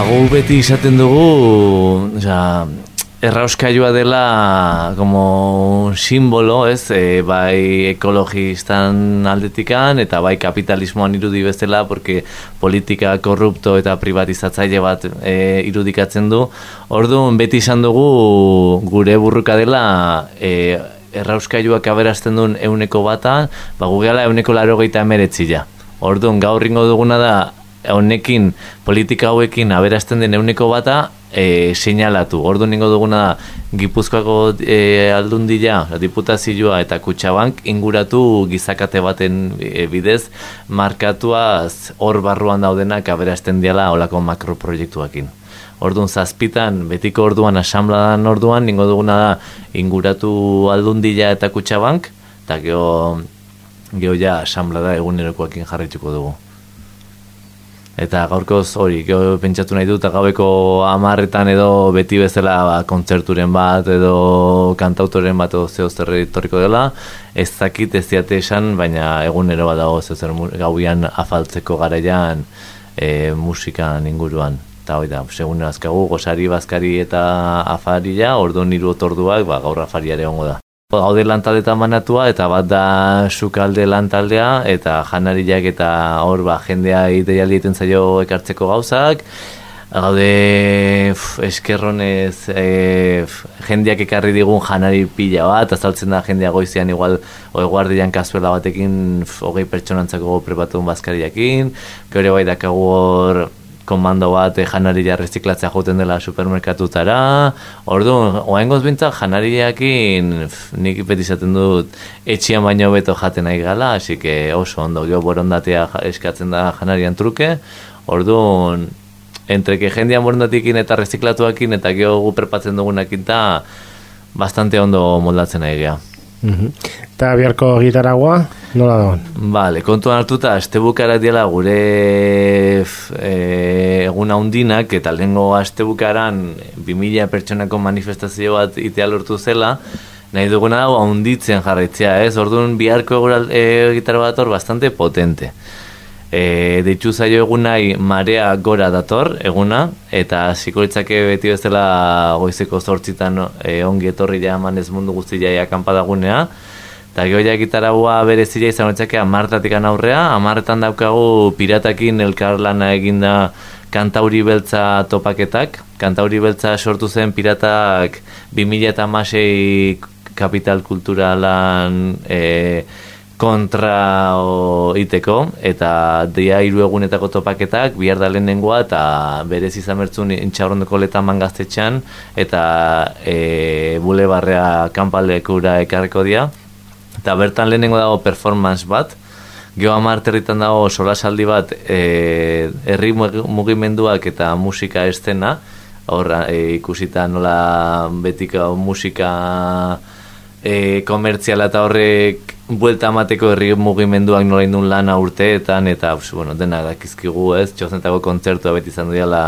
Ba, beti izaten dugu, oza, errauskailua dela como simbolo, ez, e, bai ekologistan aldetikan eta bai kapitalismoan irudi bezala, porque politika korrupto eta privatizatzaile bat e, irudikatzen du. Orduan, beti izan dugu gure burruka dela e, errauskailuak aberazten duen euneko bata, ba, gu gala euneko laro gehieta emeretzila. Orduan, gaur ringo duguna da, honekin, politika hauekin aberazten den euneko bata, e, seinalatu. Ordu ningo duguna da, Gipuzkoako e, aldundila, diputazioa eta kutsabank inguratu gizakate baten e, bidez, markatuaz hor barruan daudenak aberazten diala olako makroproiektuakin. Orduan zazpitan, betiko orduan, asambladan orduan, ningo duguna da, inguratu aldundila eta kutsabank, eta geho, geho ja asamblada egunerokoakin jarrituko dugu. Eta gaurkoz hori, geho pentsatu nahi dut, gaueko amarretan edo beti bezala ba, kontzerturen bat edo kantautoren bat edo zeo zerre dela. Ez zakit ez diate esan, baina egunero bat dago zeo gauian afaltzeko garaian e, musikan inguruan. Eta hori da, segun azkagu, gozari, bazkari eta afaria, ordu niru otorduak, ba, gaur afariare hongo da. Gaude lantaldetan manatua eta bat da sukalde lantaldea eta janariak eta hor ba, jendea ideiali egiten zaio ekartzeko gauzak. Gaude eskerronez e, jendeak ekarri digun janari pila bat, azaltzen da jendea goizian igual oeguardian kazuela batekin hogei pertsonantzako prepatun bazkariakin. Gero bai dakagu hor komando bat e, janaria reziklatzea joten dela supermerkatutara. Ordu, oaingoz bintza janariakin nik beti izaten dut etxian baino beto jaten nahi gala, hasi que oso ondo, gero borondatea eskatzen da janarian truke. Ordu, entre que jendean borondatekin eta reziklatuakin eta gero gu perpatzen dugunakin ta bastante ondo moldatzen nahi geha. Eta biharko gitaragua, nola da? Vale, kontuan hartuta, astebukara diela gure e, eguna undinak, eta lehenko astebukaran 2000 pertsonako manifestazio bat itea lortu zela, nahi duguna dago unditzen jarraitzea, ez? Orduan biharko e, gitarra bat hor bastante potente e, deitu zaio egun nahi marea gora dator eguna eta zikoritzake beti bezala goizeko zortzitan e, ongi etorri ja eman ez mundu guzti jaia kanpadagunea eta gehoia gitaragua bere zira izan hortzake amartatik aurrea amarretan daukagu piratakin elkarlana eginda kantauri beltza topaketak kantauri beltza sortu zen piratak 2000 eta masei kapital kulturalan e, kontra o, iteko, eta dia hiru egunetako topaketak, bihar da lehenengoa, eta berez izan bertzun intxaurrondeko letan mangaztetxan, eta e, bule barrea kanpaldekura ekarreko dia. Eta bertan lehenengo dago performance bat, Geho amarterritan dago solasaldi bat e, herri mugimenduak eta musika estena, hor e, ikusita nola betiko musika e, komertziala eta horrek buelta amateko herri mugimenduak nola indun lana urteetan, eta pues, bueno, dena dakizkigu ez, txoznetako kontzertua beti izan duela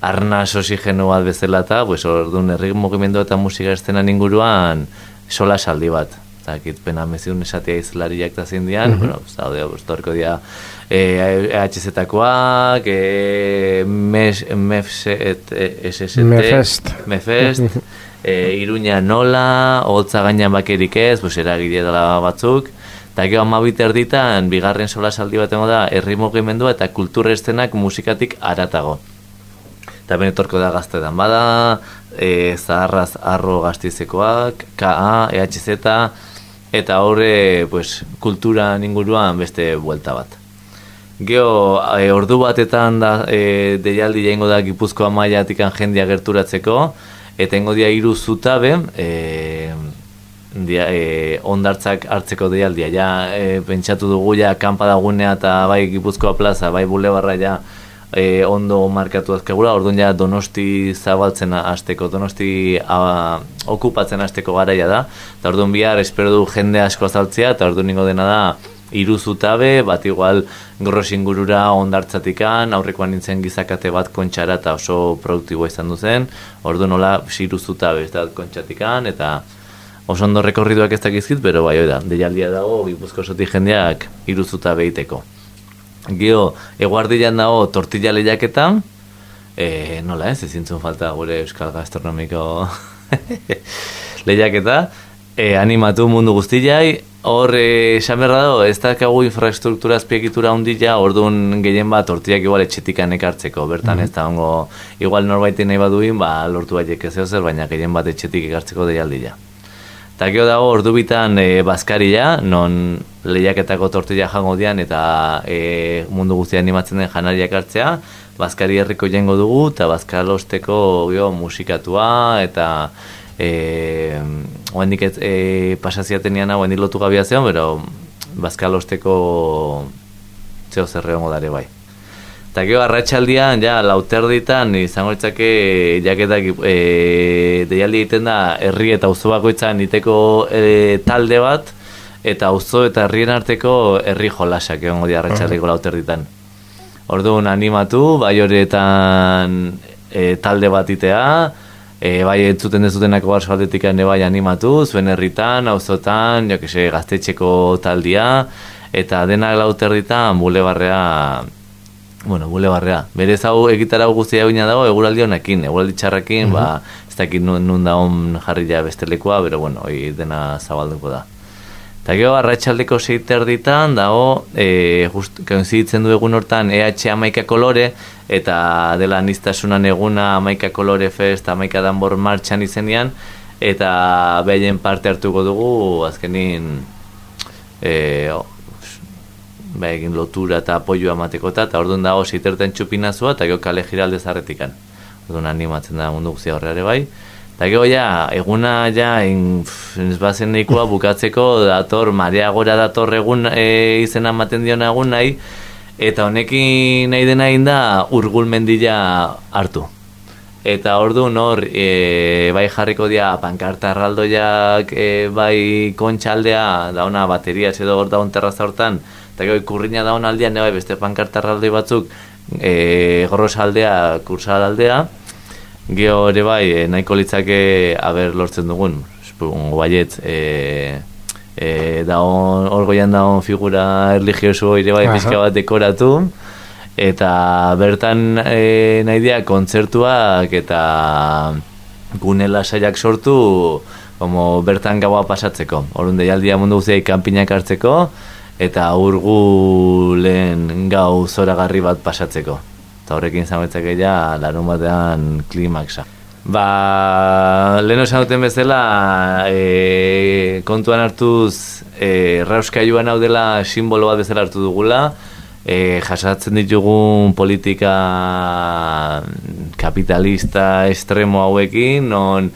arna osigeno bat bezala eta pues, orduan herri mugimendu eta musika estenan inguruan sola saldi bat. Eta ekit pena meziun esatea izlariak eta zindian, mm -hmm. bueno, zaude, dia e, EHZ-takoak, e, MES, MEFSET, e, MEFEST, MEFEST e, iruña nola, holtza gainean bakerik ez, pues eragile dela batzuk, eta gero amabit erditan, bigarren sola saldi bat da, herri mugimendua eta kultura estenak musikatik aratago. Eta benetorko da gaztetan bada, e, zaharraz arro gaztizekoak, KA, EHZ, eta horre pues, kultura inguruan beste buelta bat. Geo, e, ordu batetan da, e, deialdi jaingo da Gipuzkoa maiatikan jendia gerturatzeko, eta ingo dia iru zutabe, e, dia, e, ondartzak hartzeko deialdia, ja, e, pentsatu dugu ja, kanpa dagunea eta bai Gipuzkoa plaza, bai bulebarra ja, e, ondo markatu azkegura, orduan ja donosti zabaltzen hasteko donosti a, okupatzen hasteko garaia da, eta orduan bihar espero du jende asko azaltzea, eta orduan ingo dena da, iru zutabe, bat igual gorros ingurura ondartzatikan, aurrekoan nintzen gizakate bat kontxara eta oso produktiboa izan duzen, ordu nola iru zutabe ez da kontxatikan, eta oso ondo rekorriduak ez dakizkit, pero bai, da, deialdia dago, gipuzko sotik jendeak iru zutabe iteko. Gio, eguardian dago tortilla lehiaketan, e, nola ez, ezintzun falta gure euskal gastronomiko lehiaketa, e, animatu mundu guztiai, hor, e, esan berra dago, ez dakagu infrastruktura azpiekitura ondila, orduan gehien bat ortiak igual etxetikan ekartzeko, bertan mm -hmm. ez da ongo, igual norbaiti nahi baduin, ba, lortu baiek ez zer, baina gehien bat etxetik ekartzeko deialdila. Eta gero dago ordu bitan e, bazkaria, non lehiaketako tortilla jango dian eta e, mundu guztia animatzen den janariak hartzea, bazkari herriko jengo dugu eta bazkalosteko gio, musikatua eta e, oendik ez e, pasaziaten oendik lotu gabia zeon, pero bazkalosteko zeo zerre hongo dare bai. Eta gero, arratxaldian, ja, lauterditan, izango ditzake, jaketak, e, deialdi egiten da, herri eta auzo bakoitzan iteko e, talde bat, eta auzo eta herrien arteko herri jolasak egongo di arratxaldiko uh -huh. lauterditan. Orduan animatu, bai horretan e, talde bat itea, e, bai entzuten dezutenako barso aldetik bai animatu, zuen herritan, auzotan, jo kese, gaztetxeko taldia, eta denak lauterditan, bule barrea, bueno, bule barrea. Berez hau egitara guztia egina dago, eguraldi honekin, eguraldi txarrakin, ba, ez dakit nun, nun da hon jarri ja bestelekoa, pero bueno, hoi dena zabalduko da. Eta gero, arratxaldeko zeiter ditan, dago, e, just, du egun hortan EH amaika kolore, eta dela niztasunan eguna amaika kolore fest, amaika danbor martxan izenean, eta behien parte hartuko dugu, azkenin, e, ba, egin lotura eta apoioa amateko eta orduan dago ziterten txupinazua eta gero kale giralde zarretikan. Orduan animatzen da mundu guztia horreare bai. Eta gero ja, eguna ja, ez bazen nahikoa bukatzeko dator, marea gora dator egun e, izena ematen dion egun nahi, eta honekin nahi dena da urgul mendila hartu. Eta ordu hor, e, bai jarriko dia pankarta arraldoiak, e, bai kontxaldea, da ona bateria edo hor da terraza hortan, eta gero ikurriña da aldean, bai, beste pankartarralde batzuk, e, gorros aldea, kursal aldea, geho ere bai, e, nahiko litzake, haber lortzen dugun, baiet, e, e, da hor goian da figura religioso ere bai, pizka bat dekoratu, eta bertan e, nahi dia kontzertuak eta gune lasaiak sortu, como bertan gaua pasatzeko. Horren deialdia mundu guztiak kanpinak hartzeko, eta urgu lehen gau zoragarri bat pasatzeko. Eta horrekin zametzak ja larun batean klimaksa. Ba, lehen osan duten bezala, e, kontuan hartuz, e, rauska joan hau dela simbolo bat bezala hartu dugula, e, jasatzen ditugun politika kapitalista estremo hauekin, non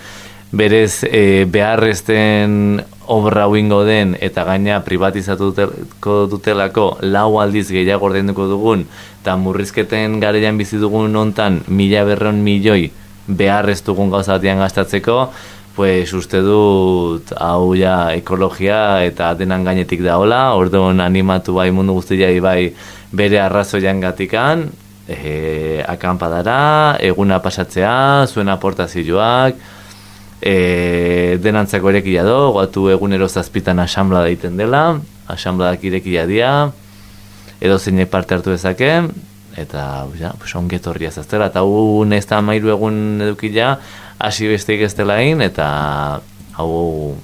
berez e, beharrezten obra uingo den eta gaina privatizatuko dutelako lau aldiz gehiago ordenduko dugun eta murrizketen garean bizi dugun hontan mila berron milioi beharrez dugun gauzatian gastatzeko pues uste dut hau ja ekologia eta denan gainetik daola. Orduan animatu bai mundu guztia bai bere arrazoian gatikan e, akampadara, eguna pasatzea, zuen aportazioak, e, denantzako erekia do, guatu egunero zazpitan asambla daiten dela, asambladak irekia dia, edo zeinek parte hartu dezake, eta ja, pues, ongetorria zaztela, eta hu ez da mairu egun edukila, hasi besteik ez dela eta hau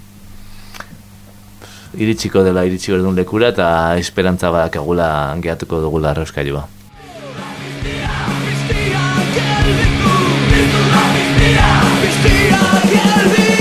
iritsiko dela iritsiko edun lekura, eta esperantza badakagula gehatuko dugula día, mis días.